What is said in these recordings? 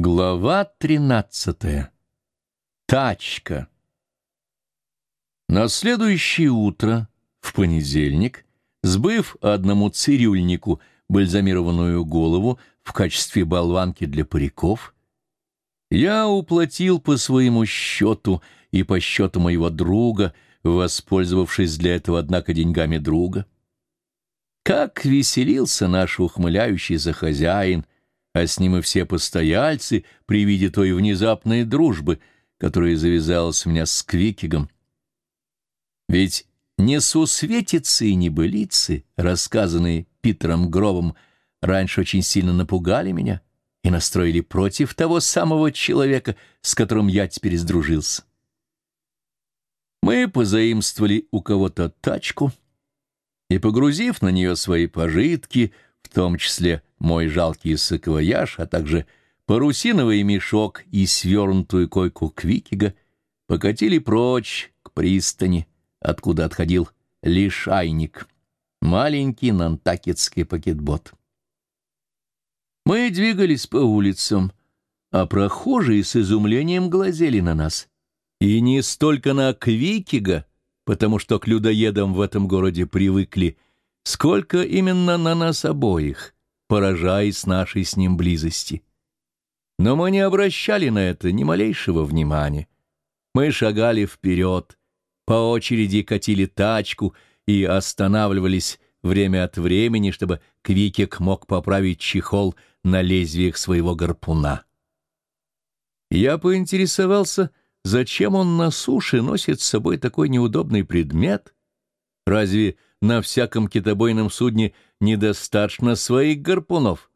Глава тринадцатая. Тачка. На следующее утро, в понедельник, сбыв одному цирюльнику бальзамированную голову в качестве болванки для париков, я уплатил по своему счету и по счету моего друга, воспользовавшись для этого, однако, деньгами друга. Как веселился наш ухмыляющийся хозяин — а с ним и все постояльцы при виде той внезапной дружбы, которая завязалась у меня с Квикигом. Ведь несусветицы и небылицы, рассказанные Питером Гровом, раньше очень сильно напугали меня и настроили против того самого человека, с которым я теперь сдружился. Мы позаимствовали у кого-то тачку и, погрузив на нее свои пожитки, в том числе мой жалкий саквояж, а также парусиновый мешок и свернутую койку Квикига, покатили прочь к пристани, откуда отходил лишайник, маленький нантакетский пакетбот. Мы двигались по улицам, а прохожие с изумлением глазели на нас. И не столько на Квикига, потому что к людоедам в этом городе привыкли, сколько именно на нас обоих — поражаясь нашей с ним близости. Но мы не обращали на это ни малейшего внимания. Мы шагали вперед, по очереди катили тачку и останавливались время от времени, чтобы Квикик мог поправить чехол на лезвиях своего гарпуна. Я поинтересовался, зачем он на суше носит с собой такой неудобный предмет. Разве на всяком китобойном судне недостаточно своих гарпунов.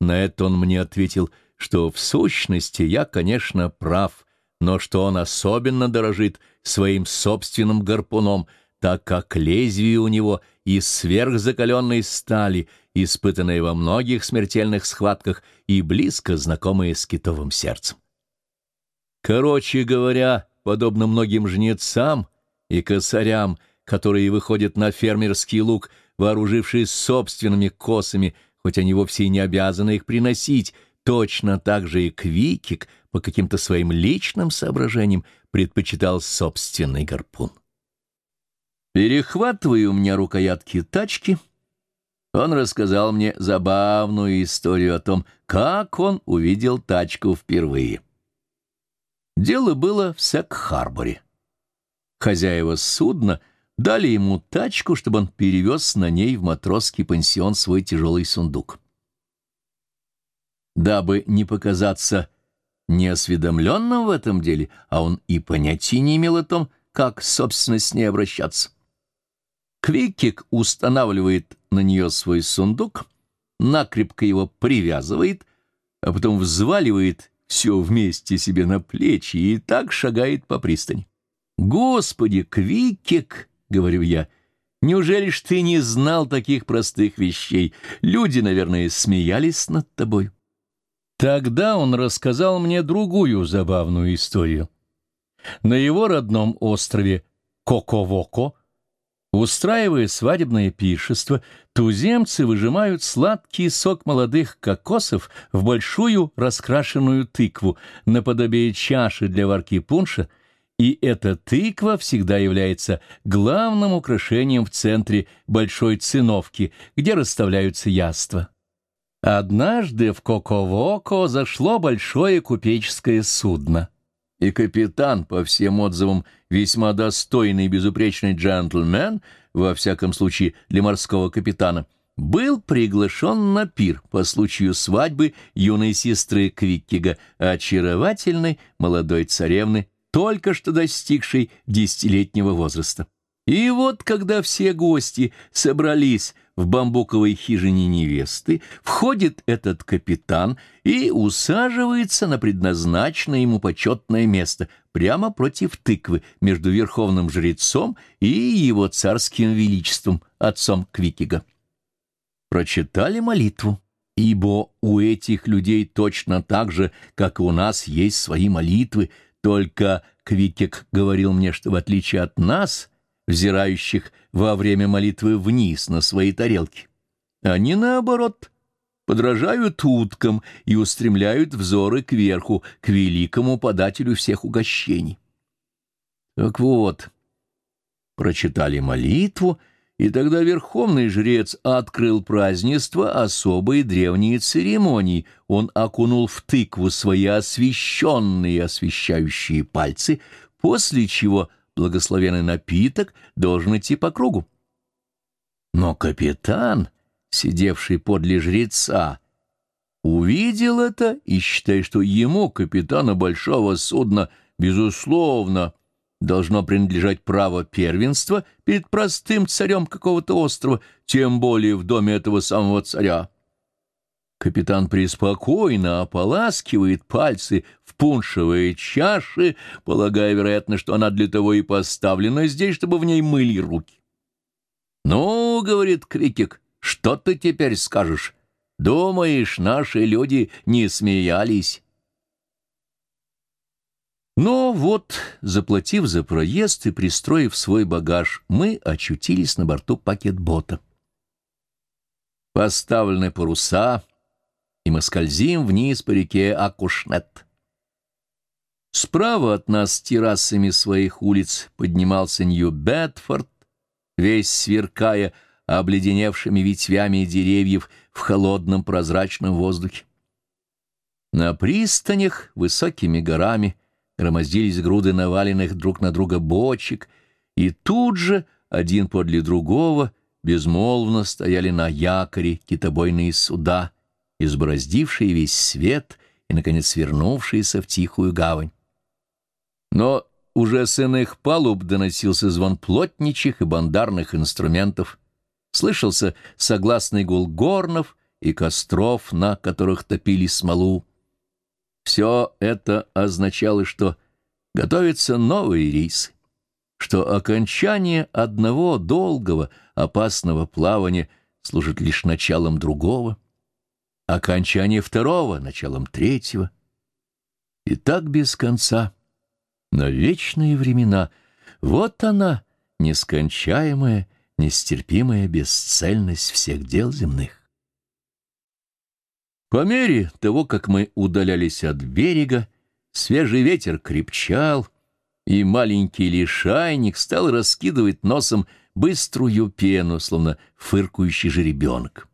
На это он мне ответил, что в сущности я, конечно, прав, но что он особенно дорожит своим собственным гарпуном, так как лезвие у него из сверхзакаленной стали, испытанное во многих смертельных схватках и близко знакомое с китовым сердцем. Короче говоря, подобно многим жнецам и косарям, которые выходят на фермерский луг, вооружившись собственными косами, хоть они вовсе и не обязаны их приносить, точно так же и Квикик по каким-то своим личным соображениям предпочитал собственный гарпун. Перехватывая у меня рукоятки тачки, он рассказал мне забавную историю о том, как он увидел тачку впервые. Дело было в Сек-Харборе. Хозяева судна — Дали ему тачку, чтобы он перевез на ней в матросский пансион свой тяжелый сундук. Дабы не показаться неосведомленным в этом деле, а он и понятия не имел о том, как, собственно, с ней обращаться. Квикик устанавливает на нее свой сундук, накрепко его привязывает, а потом взваливает все вместе себе на плечи и так шагает по пристани. «Господи, Квикик!» — говорю я. «Неужели ж ты не знал таких простых вещей? Люди, наверное, смеялись над тобой». Тогда он рассказал мне другую забавную историю. На его родном острове Коковоко, устраивая свадебное пиршество, туземцы выжимают сладкий сок молодых кокосов в большую раскрашенную тыкву наподобие чаши для варки пунша — и эта тыква всегда является главным украшением в центре большой циновки, где расставляются яства. Однажды в Коковоко зашло большое купеческое судно, и капитан, по всем отзывам, весьма достойный и безупречный джентльмен, во всяком случае для морского капитана, был приглашен на пир по случаю свадьбы юной сестры Квиккига, очаровательной молодой царевны только что достигшей десятилетнего возраста. И вот, когда все гости собрались в бамбуковой хижине невесты, входит этот капитан и усаживается на предназначенное ему почетное место прямо против тыквы между верховным жрецом и его царским величеством, отцом Квикига. Прочитали молитву, ибо у этих людей точно так же, как и у нас, есть свои молитвы — только Квикек говорил мне, что в отличие от нас, взирающих во время молитвы вниз на свои тарелки, они, наоборот, подражают уткам и устремляют взоры кверху, к великому подателю всех угощений. Так вот, прочитали молитву, и тогда верховный жрец открыл празднество особой древние церемонии. Он окунул в тыкву свои освященные освещающие пальцы, после чего благословенный напиток должен идти по кругу. Но капитан сидевший подле жреца, увидел это и, считая, что ему, капитана большого судна, безусловно, должно принадлежать право первенства перед простым царем какого-то острова, тем более в доме этого самого царя. Капитан преспокойно ополаскивает пальцы в пуншевые чаши, полагая, вероятно, что она для того и поставлена здесь, чтобы в ней мыли руки. «Ну, — говорит Крикик, что ты теперь скажешь? Думаешь, наши люди не смеялись?» Но вот, заплатив за проезд и пристроив свой багаж, мы очутились на борту пакетбота. Поставлены паруса, и мы скользим вниз по реке Акушнет. Справа от нас террасами своих улиц поднимался Нью-Бетфорд, весь сверкая, обледеневшими ветвями деревьев в холодном прозрачном воздухе. На пристанях высокими горами громоздились груды наваленных друг на друга бочек, и тут же, один подле другого, безмолвно стояли на якоре китобойные суда, избороздившие весь свет и, наконец, вернувшиеся в тихую гавань. Но уже с иных палуб доносился звон плотничих и бандарных инструментов, Слышался согласный гул горнов и костров, на которых топили смолу. Все это означало, что готовятся новые рейсы, что окончание одного долгого, опасного плавания служит лишь началом другого, окончание второго — началом третьего. И так без конца, на вечные времена. Вот она, нескончаемая, нестерпимая бесцельность всех дел земных. По мере того, как мы удалялись от берега, свежий ветер крепчал, и маленький лишайник стал раскидывать носом быструю пену, словно фыркающий жеребенок.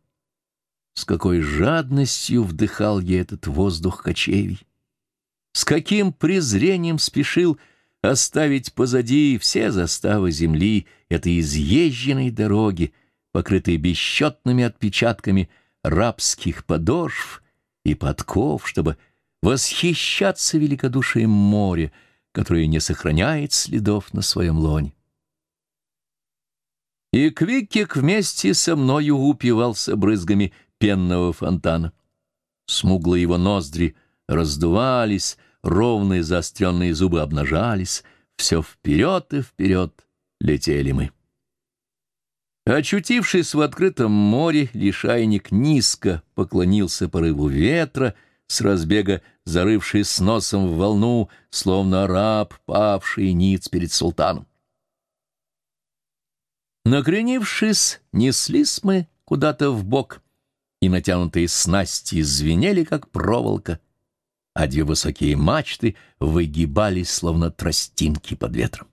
С какой жадностью вдыхал я этот воздух кочевий! С каким презрением спешил оставить позади все заставы земли этой изъезженной дороги, покрытой бесчетными отпечатками рабских подошв и подков, чтобы восхищаться великодушием моря, которое не сохраняет следов на своем лоне. И Квикик вместе со мною упивался брызгами пенного фонтана. Смуглые его ноздри раздувались, ровные заостренные зубы обнажались, все вперед и вперед летели мы. Очутившись в открытом море, лишайник низко поклонился порыву ветра, с разбега зарывший с носом в волну, словно раб, павший ниц перед султаном. Накренившись, неслись мы куда-то в бок, и натянутые снасти звенели, как проволока, а две высокие мачты выгибались, словно тростинки под ветром.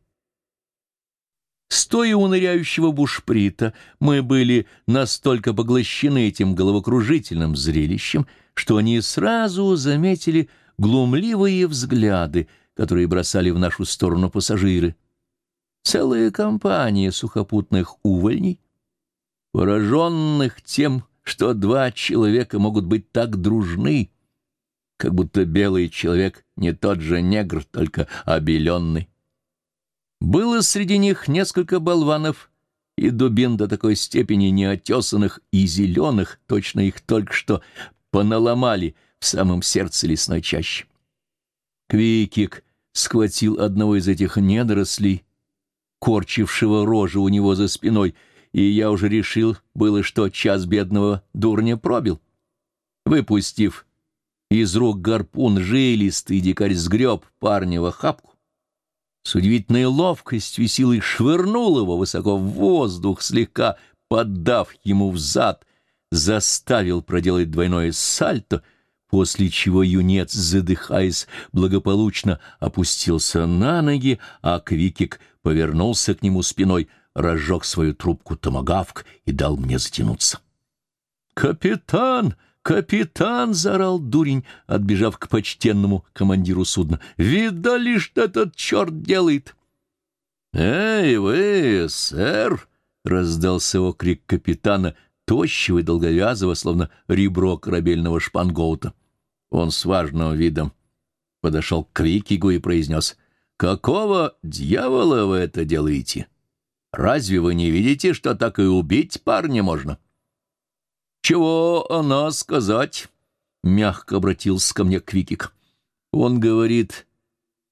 Стоя у ныряющего бушприта, мы были настолько поглощены этим головокружительным зрелищем, что они сразу заметили глумливые взгляды, которые бросали в нашу сторону пассажиры. Целая компания сухопутных увольней, пораженных тем, что два человека могут быть так дружны, как будто белый человек не тот же негр, только обеленный. Было среди них несколько болванов и дубин до такой степени неотесанных и зеленых, точно их только что поналомали в самом сердце лесной чащи. Квикик схватил одного из этих недорослей, корчившего рожу у него за спиной, и я уже решил было, что час бедного дурня пробил. Выпустив из рук гарпун жилистый дикарь сгреб парня в охапку. С удивительной ловкостью и силой швырнул его высоко в воздух, слегка поддав ему в зад. заставил проделать двойное сальто, после чего юнец, задыхаясь, благополучно опустился на ноги, а Квикик повернулся к нему спиной, разжег свою трубку томагавк и дал мне затянуться. «Капитан! Капитан!» — заорал дурень, отбежав к почтенному командиру судна. «Видали, что этот черт делает?» «Эй, вы, сэр!» — раздался окрик капитана, тощего и долговязого, словно ребро корабельного шпангоута. Он с важным видом подошел к Викигу и произнес, «Какого дьявола вы это делаете? Разве вы не видите, что так и убить парня можно?» «Чего она сказать?» — мягко обратился ко мне Квикик. «Он говорит,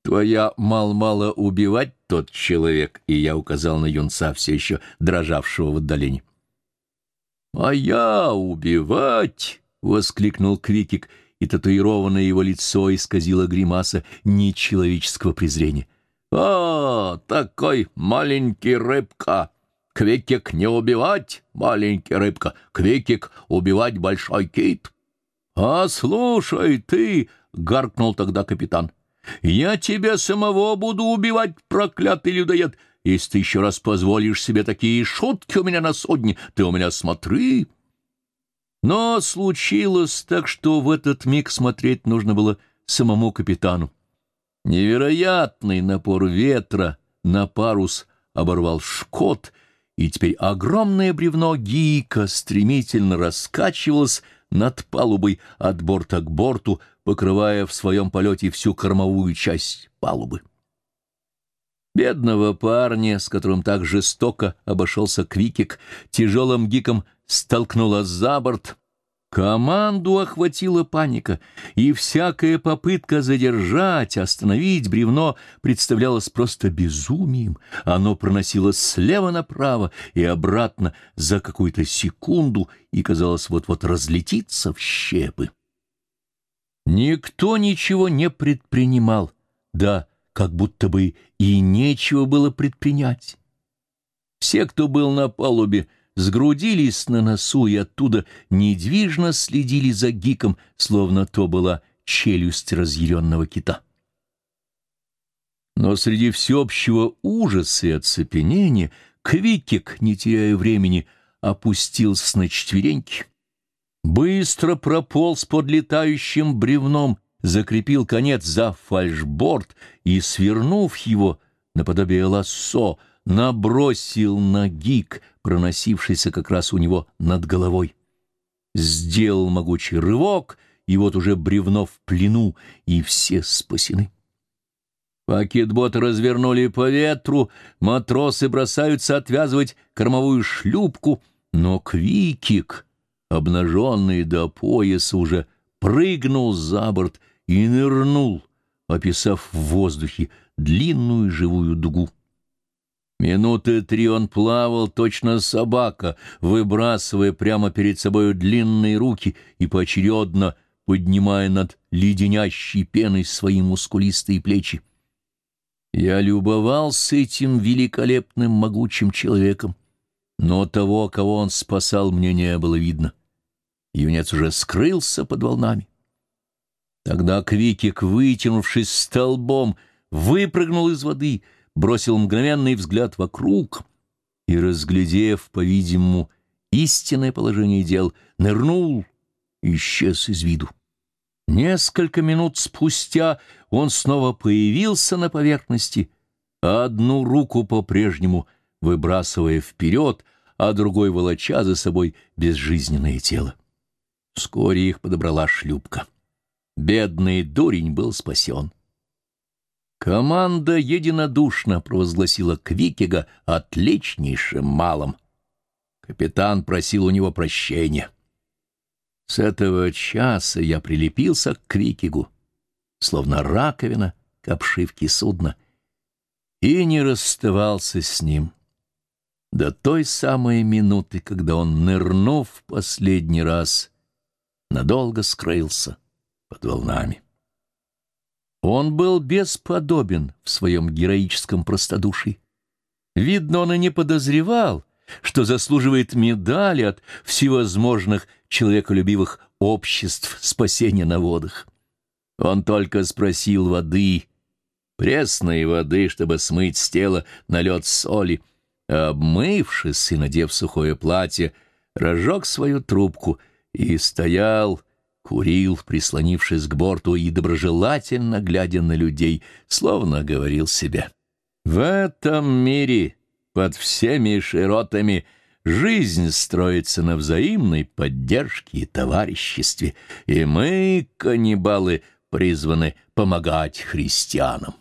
твоя мал-мало убивать тот человек», и я указал на юнца, все еще дрожавшего в отдалении. «А я убивать!» — воскликнул Квикик, и татуированное его лицо исказило гримаса нечеловеческого презрения. «А, такой маленький рыбка! Квикик не убивать, маленький рыбка, Квикик убивать большой кит!» «А слушай ты!» — гаркнул тогда капитан. «Я тебя самого буду убивать, проклятый людоед!» Если ты еще раз позволишь себе такие шутки у меня на судне, ты у меня смотри. Но случилось так, что в этот миг смотреть нужно было самому капитану. Невероятный напор ветра на парус оборвал шкот, и теперь огромное бревно гика стремительно раскачивалось над палубой от борта к борту, покрывая в своем полете всю кормовую часть палубы. Бедного парня, с которым так жестоко обошелся Квикик, тяжелым гиком столкнула за борт. Команду охватила паника, и всякая попытка задержать, остановить бревно представлялась просто безумием. Оно проносилось слева направо и обратно за какую-то секунду и, казалось, вот-вот разлетится в щепы. Никто ничего не предпринимал, да как будто бы и нечего было предпринять. Все, кто был на палубе, сгрудились на носу и оттуда недвижно следили за гиком, словно то была челюсть разъяренного кита. Но среди всеобщего ужаса и оцепенения Квикик, не теряя времени, опустился на четвереньки, быстро прополз под летающим бревном закрепил конец за фальшборд и, свернув его наподобие лассо, набросил на гик, проносившийся как раз у него над головой. Сделал могучий рывок, и вот уже бревно в плену, и все спасены. Пакетбот развернули по ветру, матросы бросаются отвязывать кормовую шлюпку, но Квикик, обнаженный до пояса, уже прыгнул за борт — и нырнул, описав в воздухе длинную живую дугу. Минуты три он плавал, точно собака, выбрасывая прямо перед собой длинные руки и поочередно поднимая над леденящей пеной свои мускулистые плечи. Я любовался этим великолепным могучим человеком, но того, кого он спасал, мне не было видно. Юнец уже скрылся под волнами. Тогда Квикик, вытянувшись столбом, выпрыгнул из воды, бросил мгновенный взгляд вокруг и, разглядев, по-видимому, истинное положение дел, нырнул и исчез из виду. Несколько минут спустя он снова появился на поверхности, одну руку по-прежнему выбрасывая вперед, а другой волоча за собой безжизненное тело. Вскоре их подобрала шлюпка. Бедный дурень был спасен. Команда единодушно провозгласила Квикига отличнейшим малым. Капитан просил у него прощения. С этого часа я прилепился к Квикигу, словно раковина к обшивке судна, и не расставался с ним до той самой минуты, когда он, нырнув последний раз, надолго скрылся под волнами. Он был бесподобен в своем героическом простодушии. Видно, он и не подозревал, что заслуживает медали от всевозможных человеколюбивых обществ спасения на водах. Он только спросил воды, пресной воды, чтобы смыть с тела налет соли, а обмывшись и надев сухое платье, разжег свою трубку и стоял, курил, прислонившись к борту и доброжелательно глядя на людей, словно говорил себе. «В этом мире, под всеми широтами, жизнь строится на взаимной поддержке и товариществе, и мы, каннибалы, призваны помогать христианам».